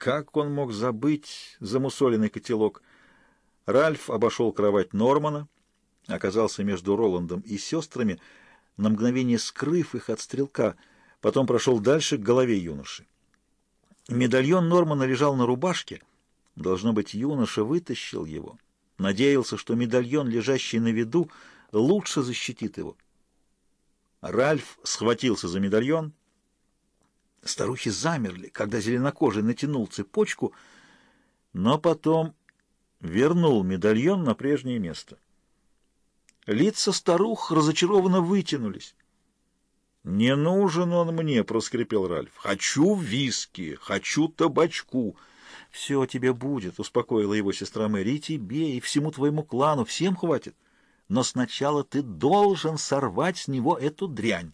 Как он мог забыть замусоленный котелок? Ральф обошел кровать Нормана, оказался между Роландом и сестрами, на мгновение скрыв их от стрелка, потом прошел дальше к голове юноши. Медальон Нормана лежал на рубашке. Должно быть, юноша вытащил его. Надеялся, что медальон, лежащий на виду, лучше защитит его. Ральф схватился за медальон. Старухи замерли, когда зеленокожий натянул цепочку, но потом вернул медальон на прежнее место. Лица старух разочарованно вытянулись. «Не нужен он мне», — проскрипел Ральф. «Хочу виски, хочу табачку». «Все тебе будет», — успокоила его сестра Мэри, — «и тебе, и всему твоему клану, всем хватит. Но сначала ты должен сорвать с него эту дрянь.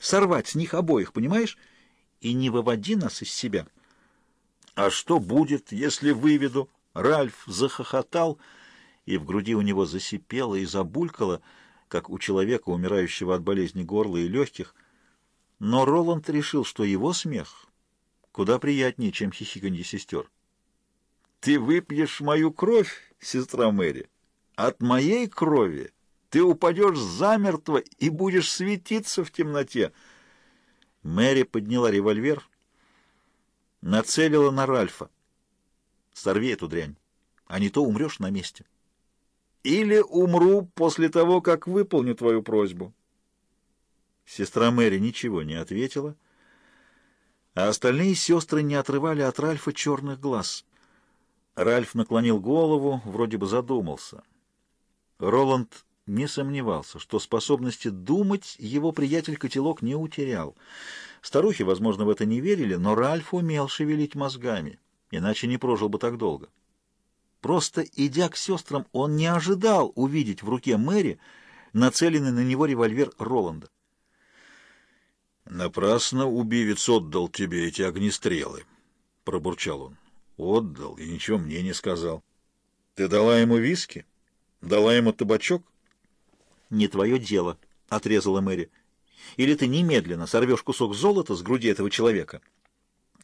Сорвать с них обоих, понимаешь? И не выводи нас из себя». «А что будет, если выведу?» Ральф захохотал, и в груди у него засипело и забулькало, как у человека, умирающего от болезни горла и легких. Но Роланд решил, что его смех куда приятнее, чем хихиканье сестер. «Ты выпьешь мою кровь, сестра Мэри? От моей крови ты упадешь замертво и будешь светиться в темноте!» Мэри подняла револьвер, нацелила на Ральфа. «Сорви эту дрянь, а не то умрешь на месте. Или умру после того, как выполню твою просьбу». Сестра Мэри ничего не ответила, — а остальные сестры не отрывали от Ральфа черных глаз. Ральф наклонил голову, вроде бы задумался. Роланд не сомневался, что способности думать его приятель-котелок не утерял. Старухи, возможно, в это не верили, но Ральф умел шевелить мозгами, иначе не прожил бы так долго. Просто, идя к сестрам, он не ожидал увидеть в руке Мэри нацеленный на него револьвер Роланда. «Напрасно убивец отдал тебе эти огнестрелы», — пробурчал он. «Отдал и ничего мне не сказал». «Ты дала ему виски? Дала ему табачок?» «Не твое дело», — отрезала Мэри. «Или ты немедленно сорвешь кусок золота с груди этого человека,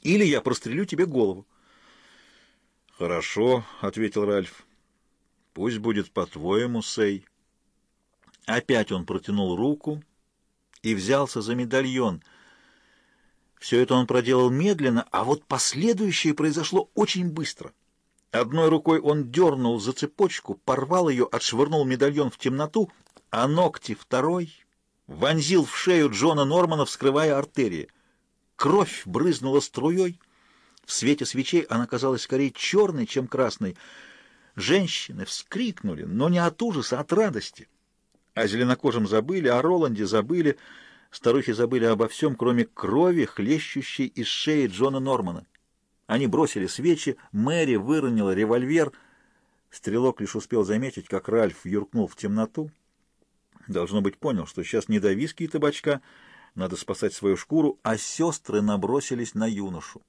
или я прострелю тебе голову». «Хорошо», — ответил Ральф. «Пусть будет по-твоему, Сей». Опять он протянул руку и взялся за медальон. Все это он проделал медленно, а вот последующее произошло очень быстро. Одной рукой он дернул за цепочку, порвал ее, отшвырнул медальон в темноту, а ногти второй вонзил в шею Джона Нормана, вскрывая артерии. Кровь брызнула струей. В свете свечей она казалась скорее черной, чем красной. Женщины вскрикнули, но не от ужаса, а от радости. О зеленокожем забыли, о Роланде забыли. Старухи забыли обо всем, кроме крови, хлещущей из шеи Джона Нормана. Они бросили свечи, Мэри выронила револьвер. Стрелок лишь успел заметить, как Ральф юркнул в темноту. Должно быть, понял, что сейчас не до виски и табачка, надо спасать свою шкуру, а сестры набросились на юношу.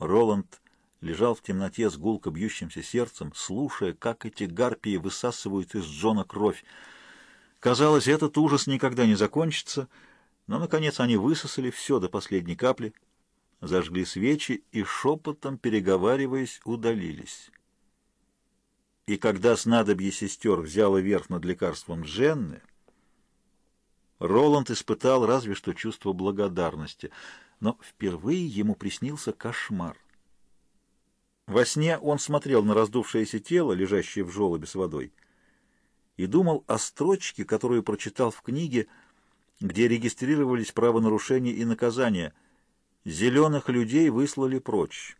Роланд лежал в темноте с гулко бьющимся сердцем, слушая, как эти гарпии высасывают из Джона кровь. Казалось, этот ужас никогда не закончится, но, наконец, они высосали все до последней капли, зажгли свечи и, шепотом переговариваясь, удалились. И когда снадобье сестер взяло верх над лекарством Дженны, Роланд испытал разве что чувство благодарности, но впервые ему приснился кошмар. Во сне он смотрел на раздувшееся тело, лежащее в желобе с водой, и думал о строчке, которую прочитал в книге, где регистрировались правонарушения и наказания. «Зеленых людей выслали прочь».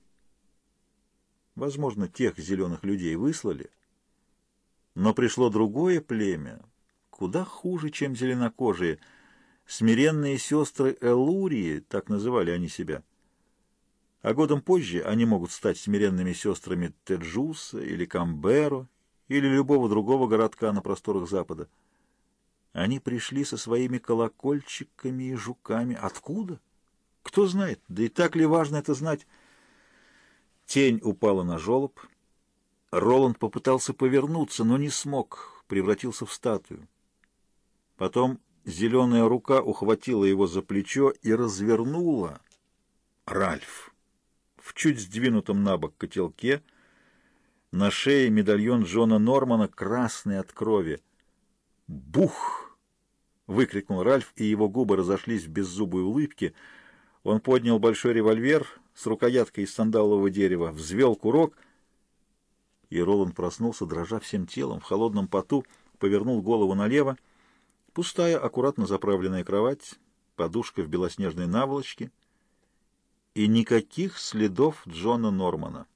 Возможно, тех зеленых людей выслали, но пришло другое племя, куда хуже, чем зеленокожие, смиренные сестры Элурии, так называли они себя. А годом позже они могут стать смиренными сестрами Теджуса или Камберо, или любого другого городка на просторах Запада. Они пришли со своими колокольчиками и жуками. Откуда? Кто знает, да и так ли важно это знать? Тень упала на жолоб. Роланд попытался повернуться, но не смог, превратился в статую. Потом зеленая рука ухватила его за плечо и развернула. Ральф. в чуть сдвинутом на бок котелке, на шее медальон Джона Нормана, красный от крови. «Бух!» — выкрикнул Ральф, и его губы разошлись в беззубой улыбке. Он поднял большой револьвер с рукояткой из сандалового дерева, взвел курок, и Роланд проснулся, дрожа всем телом, в холодном поту, повернул голову налево. Пустая, аккуратно заправленная кровать, подушка в белоснежной наволочке и никаких следов Джона Нормана.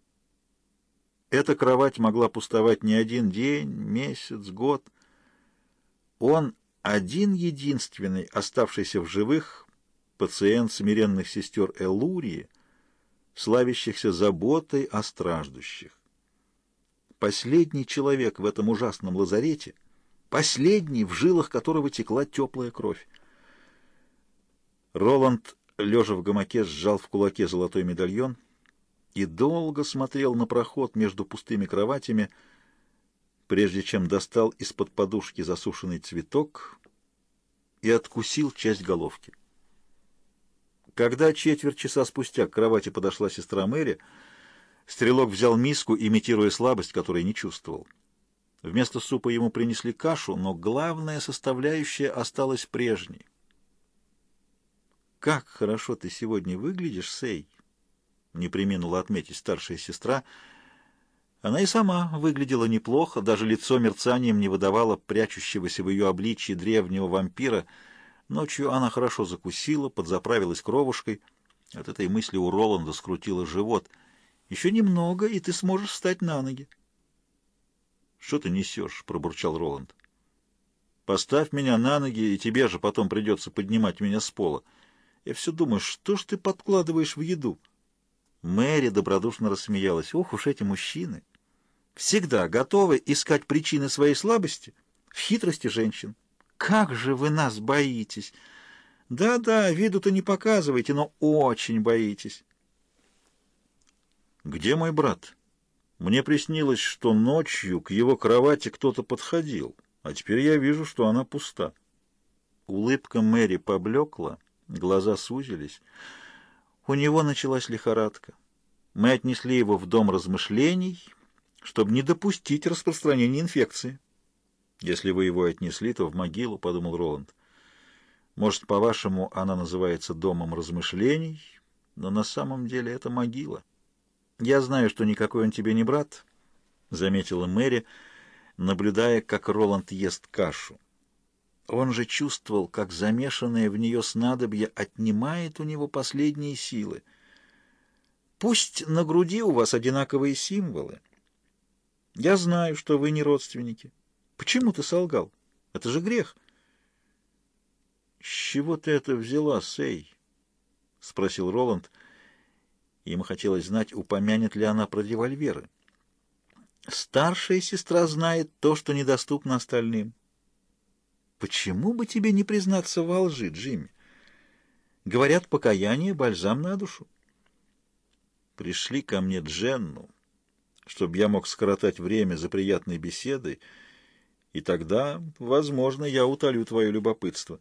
Эта кровать могла пустовать не один день, месяц, год. Он один единственный, оставшийся в живых, пациент смиренных сестер Элурии, славящихся заботой о страждущих. Последний человек в этом ужасном лазарете, последний, в жилах которого текла теплая кровь. Роланд, лежа в гамаке, сжал в кулаке золотой медальон и долго смотрел на проход между пустыми кроватями, прежде чем достал из-под подушки засушенный цветок и откусил часть головки. Когда четверть часа спустя к кровати подошла сестра Мэри, стрелок взял миску, имитируя слабость, которой не чувствовал. Вместо супа ему принесли кашу, но главная составляющая осталась прежней. «Как хорошо ты сегодня выглядишь, Сей!» — не приминула отметить старшая сестра. Она и сама выглядела неплохо, даже лицо мерцанием не выдавало прячущегося в ее обличье древнего вампира. Ночью она хорошо закусила, подзаправилась кровушкой. От этой мысли у Роланда скрутило живот. «Еще немного, и ты сможешь встать на ноги». «Что ты несешь?» — пробурчал Роланд. «Поставь меня на ноги, и тебе же потом придется поднимать меня с пола». Я все думаю, что ж ты подкладываешь в еду? Мэри добродушно рассмеялась. Ох уж эти мужчины! Всегда готовы искать причины своей слабости в хитрости женщин. Как же вы нас боитесь! Да-да, виду-то не показываете, но очень боитесь. Где мой брат? Мне приснилось, что ночью к его кровати кто-то подходил, а теперь я вижу, что она пуста. Улыбка Мэри поблекла, Глаза сузились. У него началась лихорадка. Мы отнесли его в дом размышлений, чтобы не допустить распространения инфекции. Если вы его отнесли, то в могилу, — подумал Роланд. Может, по-вашему, она называется домом размышлений, но на самом деле это могила. Я знаю, что никакой он тебе не брат, — заметила Мэри, наблюдая, как Роланд ест кашу. Он же чувствовал, как замешанное в нее снадобье отнимает у него последние силы. Пусть на груди у вас одинаковые символы. Я знаю, что вы не родственники. Почему ты солгал? Это же грех. — С чего ты это взяла, Сей? — спросил Роланд. Ему хотелось знать, упомянет ли она про револьверы. Старшая сестра знает то, что недоступно остальным. Почему бы тебе не признаться во лжи, Джимми? Говорят, покаяние — бальзам на душу. Пришли ко мне Дженну, чтобы я мог скоротать время за приятной беседой, и тогда, возможно, я утолю твое любопытство.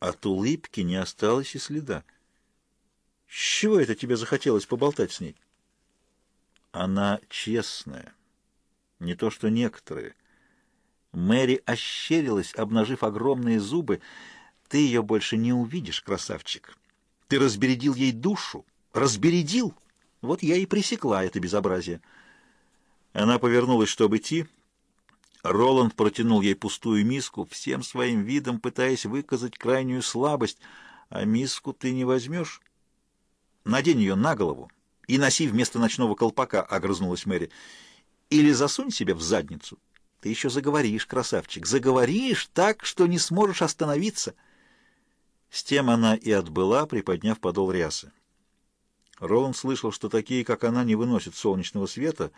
От улыбки не осталось и следа. С чего это тебе захотелось поболтать с ней? Она честная, не то что некоторые. Мэри ощерилась, обнажив огромные зубы. «Ты ее больше не увидишь, красавчик. Ты разбередил ей душу. Разбередил! Вот я и пресекла это безобразие». Она повернулась, чтобы идти. Роланд протянул ей пустую миску, всем своим видом пытаясь выказать крайнюю слабость. «А миску ты не возьмешь?» «Надень ее на голову и носи вместо ночного колпака», — огрызнулась Мэри. «Или засунь себе в задницу». Ты еще заговоришь, красавчик, заговоришь так, что не сможешь остановиться. С тем она и отбыла, приподняв подол рясы. Роланд слышал, что такие, как она, не выносят солнечного света.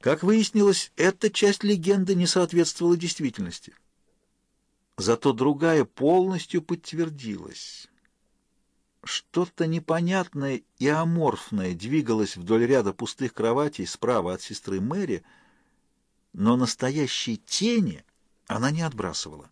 Как выяснилось, эта часть легенды не соответствовала действительности. Зато другая полностью подтвердилась. Что-то непонятное и аморфное двигалось вдоль ряда пустых кроватей справа от сестры Мэри — но настоящей тени она не отбрасывала.